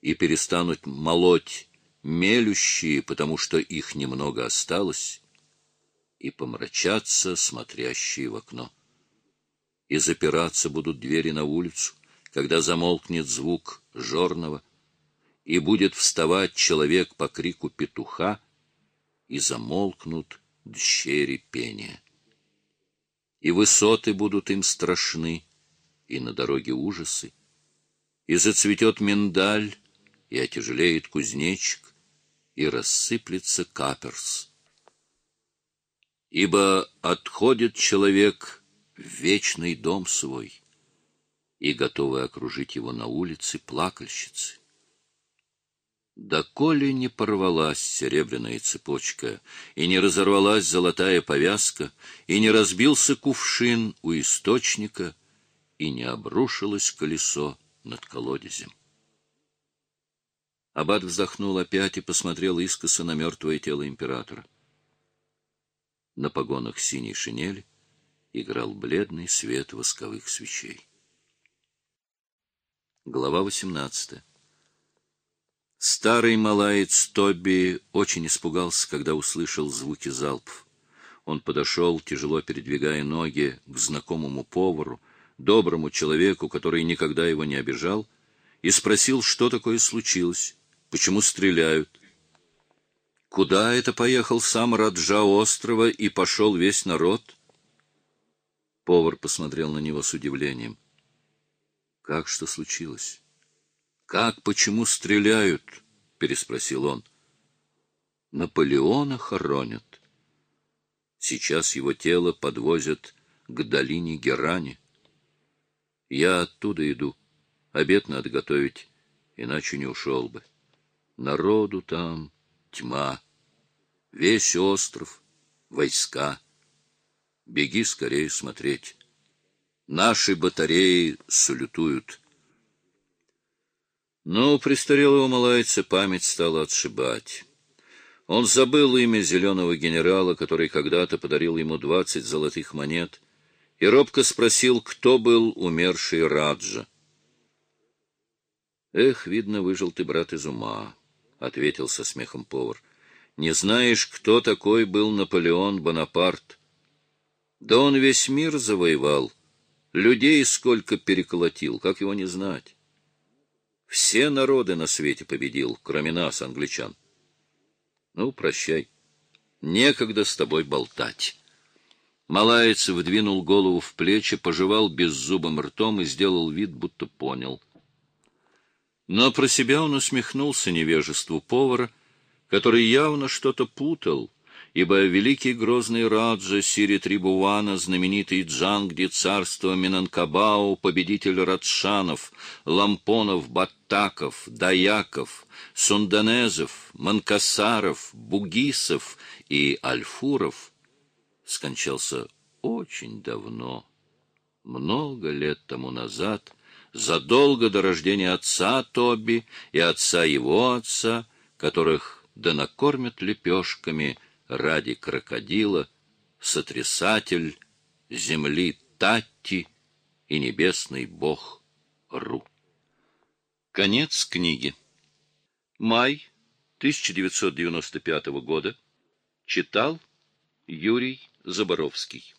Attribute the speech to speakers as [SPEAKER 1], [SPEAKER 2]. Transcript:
[SPEAKER 1] и перестанут молоть мелющие, потому что их немного осталось, и помрачатся смотрящие в окно. И запираться будут двери на улицу, когда замолкнет звук жорного, и будет вставать человек по крику петуха, и замолкнут дщери пения. И высоты будут им страшны, и на дороге ужасы, и зацветет миндаль, и отяжелеет кузнечик, и рассыплется каперс. Ибо отходит человек в вечный дом свой, и готовы окружить его на улице плакальщицы. Да коли не порвалась серебряная цепочка, и не разорвалась золотая повязка, и не разбился кувшин у источника, и не обрушилось колесо над колодезем. Аббат вздохнул опять и посмотрел искоса на мертвое тело императора. На погонах синей шинели играл бледный свет восковых свечей. Глава 18. Старый малаец Тоби очень испугался, когда услышал звуки залпов. Он подошел, тяжело передвигая ноги, к знакомому повару, доброму человеку, который никогда его не обижал, и спросил, что такое случилось. Почему стреляют? Куда это поехал сам Раджа острова и пошел весь народ? Повар посмотрел на него с удивлением. Как что случилось? Как, почему стреляют? переспросил он. Наполеона хоронят. Сейчас его тело подвозят к долине Герани. Я оттуда иду. Обед надо готовить, иначе не ушел бы. Народу там тьма. Весь остров, войска. Беги скорее смотреть. Наши батареи салютуют. Но у престарелого малайца память стала отшибать. Он забыл имя зеленого генерала, который когда-то подарил ему двадцать золотых монет, и робко спросил, кто был умерший Раджа. Эх, видно, выжил ты, брат, из ума ответил со смехом повар. Не знаешь, кто такой был Наполеон Бонапарт? Да он весь мир завоевал, людей сколько переколотил, как его не знать? Все народы на свете победил, кроме нас, англичан. Ну, прощай. Некогда с тобой болтать. Малаец вдвинул голову в плечи, пожевал беззубым ртом и сделал вид, будто понял — но про себя он усмехнулся невежеству повара, который явно что-то путал, ибо великий грозный Раджа Сири Трибувана, знаменитый Джангди царства Минанкабау, победитель Радшанов, Лампонов, Баттаков, Даяков, Сунданезов, Манкасаров, Бугисов и Альфуров, скончался очень давно, много лет тому назад, задолго до рождения отца Тоби и отца его отца, которых да накормят лепешками ради крокодила, сотрясатель земли Татти и небесный бог Ру. Конец книги. Май 1995 года. Читал Юрий Заборовский.